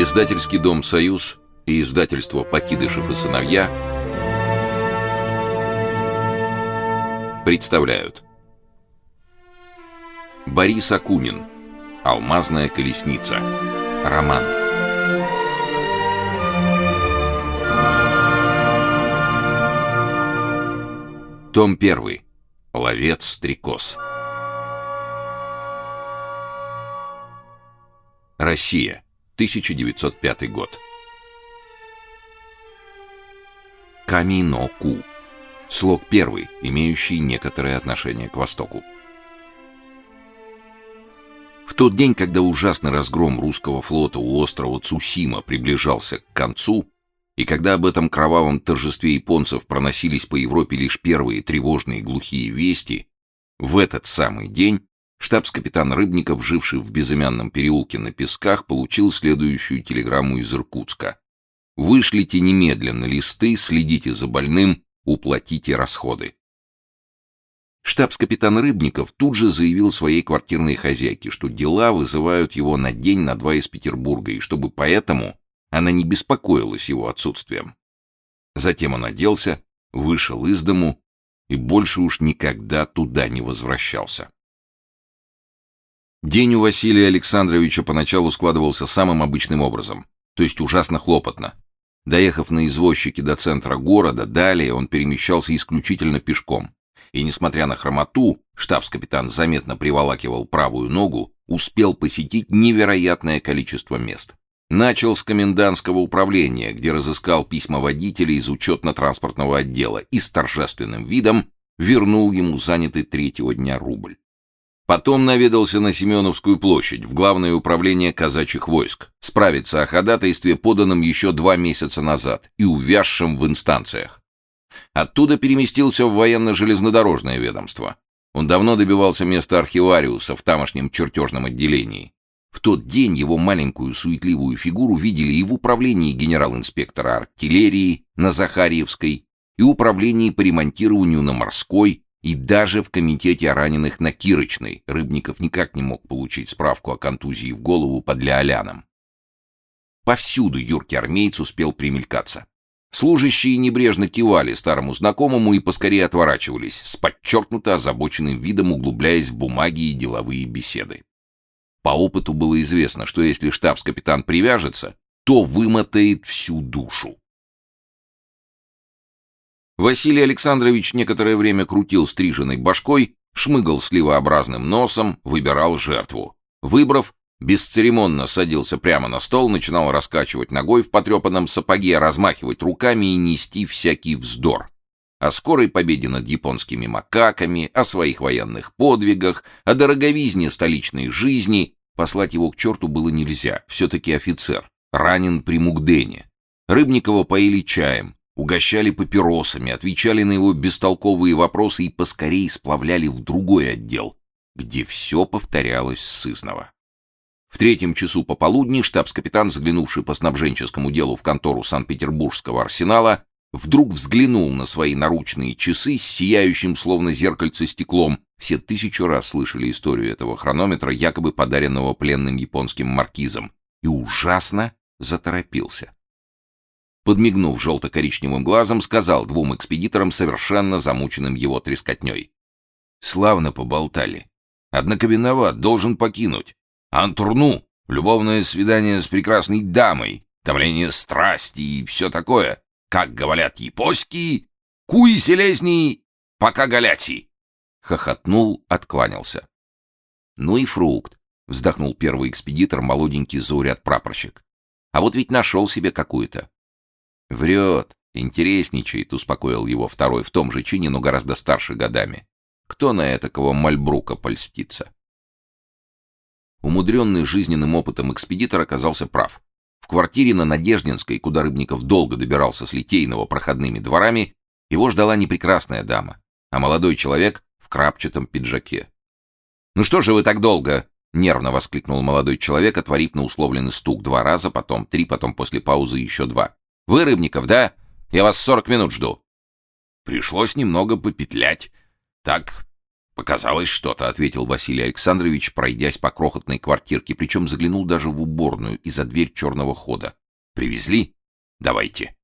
Издательский дом «Союз» и издательство «Покидышев и сыновья» представляют. Борис Акунин. «Алмазная колесница» Роман. Том 1 Ловец-стрекоз Россия 1905 год. Камино-ку. Слог первый, имеющий некоторое отношение к Востоку. В тот день, когда ужасный разгром русского флота у острова Цусима приближался к концу, и когда об этом кровавом торжестве японцев проносились по Европе лишь первые тревожные глухие вести, в этот самый день Штабс-капитан Рыбников, живший в безымянном переулке на Песках, получил следующую телеграмму из Иркутска. «Вышлите немедленно листы, следите за больным, уплатите расходы». Штабс-капитан Рыбников тут же заявил своей квартирной хозяйке, что дела вызывают его на день на два из Петербурга, и чтобы поэтому она не беспокоилась его отсутствием. Затем он оделся, вышел из дому и больше уж никогда туда не возвращался. День у Василия Александровича поначалу складывался самым обычным образом, то есть ужасно хлопотно. Доехав на извозчике до центра города, далее он перемещался исключительно пешком. И несмотря на хромоту, штабс-капитан заметно приволакивал правую ногу, успел посетить невероятное количество мест. Начал с комендантского управления, где разыскал письма водителей из учетно-транспортного отдела и с торжественным видом вернул ему занятый третьего дня рубль. Потом наведался на Семеновскую площадь, в Главное управление казачьих войск, справиться о ходатайстве, поданном еще два месяца назад и увязшем в инстанциях. Оттуда переместился в военно-железнодорожное ведомство. Он давно добивался места архивариуса в тамошнем чертежном отделении. В тот день его маленькую суетливую фигуру видели и в управлении генерал-инспектора артиллерии на Захарьевской, и управлении по ремонтированию на Морской, и даже в комитете о раненых на Кирочной Рыбников никак не мог получить справку о контузии в голову под Леоляном. Повсюду юркий армеец успел примелькаться. Служащие небрежно кивали старому знакомому и поскорее отворачивались, с подчеркнуто озабоченным видом углубляясь в бумаги и деловые беседы. По опыту было известно, что если штабс-капитан привяжется, то вымотает всю душу. Василий Александрович некоторое время крутил стриженной башкой, шмыгал сливообразным носом, выбирал жертву. Выбрав, бесцеремонно садился прямо на стол, начинал раскачивать ногой в потрепанном сапоге, размахивать руками и нести всякий вздор. О скорой победе над японскими макаками, о своих военных подвигах, о дороговизне столичной жизни. Послать его к черту было нельзя, все-таки офицер, ранен при Мугдене. Рыбникова поили чаем, угощали папиросами, отвечали на его бестолковые вопросы и поскорее сплавляли в другой отдел, где все повторялось сызново. В третьем часу пополудни штабс-капитан, заглянувший по снабженческому делу в контору Санкт-Петербургского арсенала, вдруг взглянул на свои наручные часы с сияющим словно зеркальце стеклом. Все тысячу раз слышали историю этого хронометра, якобы подаренного пленным японским маркизом, и ужасно заторопился подмигнув желто-коричневым глазом, сказал двум экспедиторам, совершенно замученным его трескотней. «Славно поболтали. Однако виноват, должен покинуть. Антурну, любовное свидание с прекрасной дамой, томление страсти и все такое. Как говорят япоськи, куй селезней, пока галяти!» Хохотнул, откланялся. «Ну и фрукт», — вздохнул первый экспедитор, молоденький зауряд-прапорщик. «А вот ведь нашел себе какую-то. «Врет, интересничает», — успокоил его второй в том же чине, но гораздо старше годами. «Кто на этакого мальбрука польстится?» Умудренный жизненным опытом экспедитор оказался прав. В квартире на Надеждинской, куда Рыбников долго добирался с Литейного проходными дворами, его ждала не прекрасная дама, а молодой человек в крапчатом пиджаке. «Ну что же вы так долго?» — нервно воскликнул молодой человек, отворив на условленный стук два раза, потом три, потом после паузы еще два. Вы Рыбников, да? Я вас сорок минут жду. Пришлось немного попетлять. Так «Показалось что-то», — ответил Василий Александрович, пройдясь по крохотной квартирке, причем заглянул даже в уборную и за дверь черного хода. «Привезли? Давайте».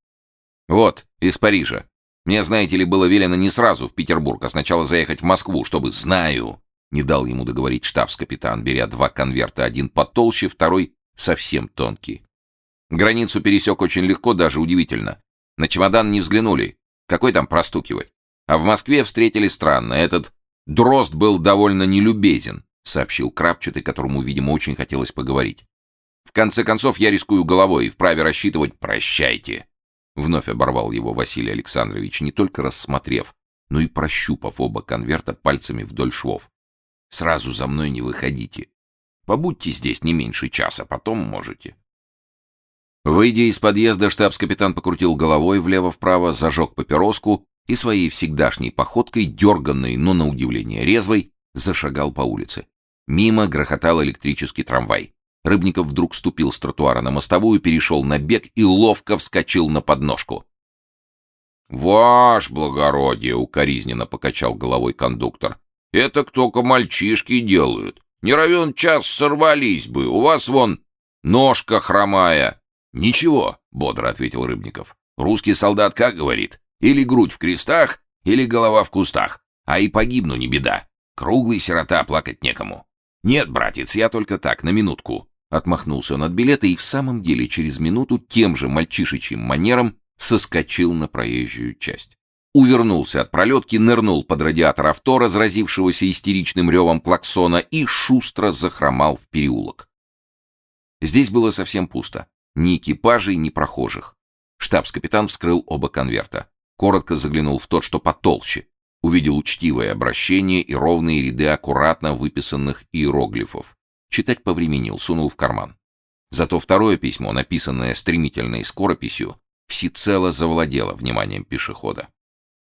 «Вот, из Парижа. Мне, знаете ли, было велено не сразу в Петербург, а сначала заехать в Москву, чтобы... Знаю!» Не дал ему договорить штабс-капитан, беря два конверта, один потолще, второй совсем тонкий. Границу пересек очень легко, даже удивительно. На чемодан не взглянули. Какой там простукивать? А в Москве встретили странно. Этот Дрозд был довольно нелюбезен, сообщил Крапчатый, которому, видимо, очень хотелось поговорить. В конце концов, я рискую головой и вправе рассчитывать «прощайте». Вновь оборвал его Василий Александрович, не только рассмотрев, но и прощупав оба конверта пальцами вдоль швов. «Сразу за мной не выходите. Побудьте здесь не меньше часа, потом можете». Выйдя из подъезда, штабс-капитан покрутил головой влево-вправо, зажег папироску и своей всегдашней походкой, дерганной, но на удивление резвой, зашагал по улице. Мимо грохотал электрический трамвай. Рыбников вдруг ступил с тротуара на мостовую, перешел на бег и ловко вскочил на подножку. «Ваш благородие!» — укоризненно покачал головой кондуктор. «Это только мальчишки делают. Не равен час сорвались бы. У вас вон ножка хромая». «Ничего», — бодро ответил Рыбников. «Русский солдат как говорит? Или грудь в крестах, или голова в кустах. А и погибну не беда. Круглый сирота, плакать некому. Нет, братец, я только так, на минутку. Отмахнулся он от билета и в самом деле через минуту тем же мальчишечьим манером соскочил на проезжую часть. Увернулся от пролетки, нырнул под радиатор авто, разразившегося истеричным ревом клаксона, и шустро захромал в переулок. Здесь было совсем пусто. Ни экипажей, ни прохожих. Штабс-капитан вскрыл оба конверта. Коротко заглянул в тот, что потолще. Увидел учтивое обращение и ровные ряды аккуратно выписанных иероглифов. Читать повременил, сунул в карман. Зато второе письмо, написанное стремительной скорописью, всецело завладело вниманием пешехода.